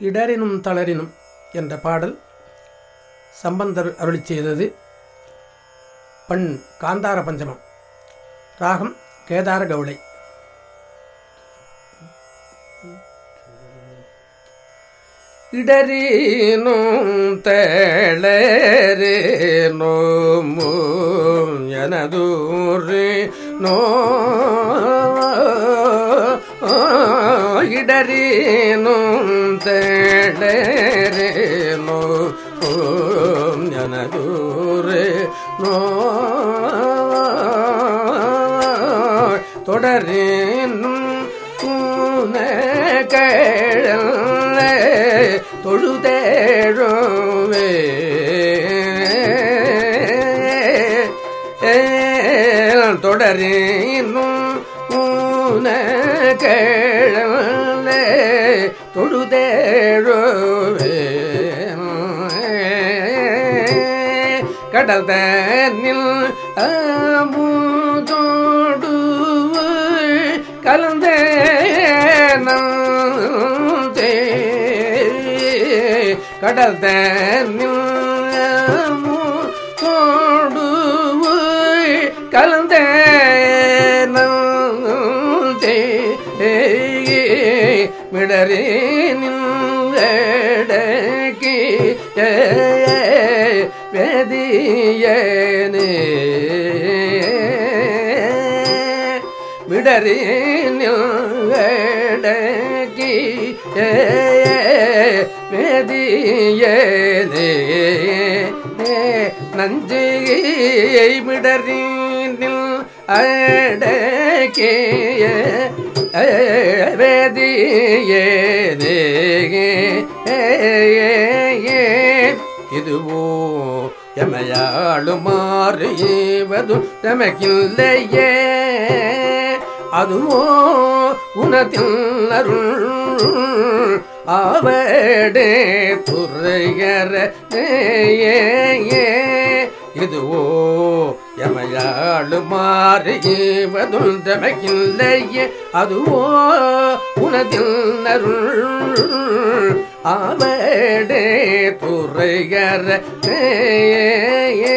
இடரினும் தளரினும் என்ற பாடல் சம்பந்தர் அருளி செய்தது பண் காந்தார பஞ்சமம். ராகம் கேதார கவுளை. இடரீனும் தேளரேனோ எனதூரு நோ இடரீனும் தேளரேனோ எனதூரு நோ. தொடரினும் கேழல்ல தொழுதேழுவே. தொடரினும் ஊன கேழல்ல தொழுதேழுவே கடல் தன்னில் அமுதோடு கலந்தே நந்தே கடல் தன்னில் அமுதோடு கலந்தே நே மிடரே நின்றடக்கி வேதியனே விடரே நின்றடக்கி வேதியனே நஞ்சையை மிடரினில் அடக்கிய வேதியனே இதுவோ எமையாளுமாறு ஈவது நமக்கில்லையே அதுவோ உனத்தில் அருள் அவடே ஆவடே ஏ இதுவோ எமையாளு மாறு ஈவதும் தமக்கில்லையே அதுவோ உனதில் நருள் ஆவடே துறையற ஏ